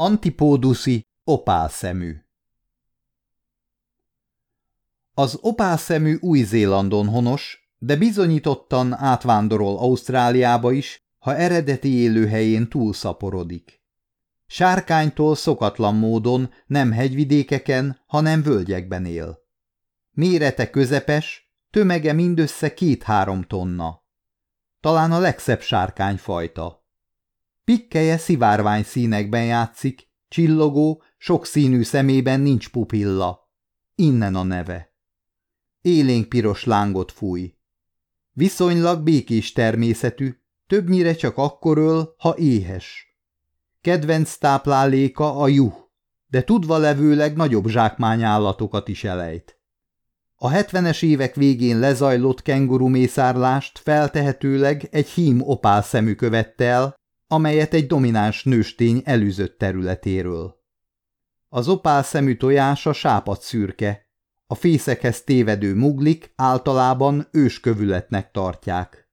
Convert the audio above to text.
Antipóduszi opálszemű Az opálszemű Új-Zélandon honos, de bizonyítottan átvándorol Ausztráliába is, ha eredeti élőhelyén túlszaporodik. Sárkánytól szokatlan módon nem hegyvidékeken, hanem völgyekben él. Mérete közepes, tömege mindössze két-három tonna. Talán a legszebb sárkányfajta. Pikkeje szivárvány színekben játszik, csillogó, sokszínű szemében nincs pupilla. Innen a neve. Élénk piros lángot fúj. Viszonylag békés természetű, többnyire csak akkor öl, ha éhes. Kedvenc tápláléka a juh, de tudva levőleg nagyobb zsákmányállatokat is elejt. A hetvenes évek végén lezajlott kengurumészárlást feltehetőleg egy hím opál szemű követte el, amelyet egy domináns nőstény elűzött területéről. Az opál szemű tojása sápat szürke, a fészekhez tévedő muglik általában őskövületnek tartják.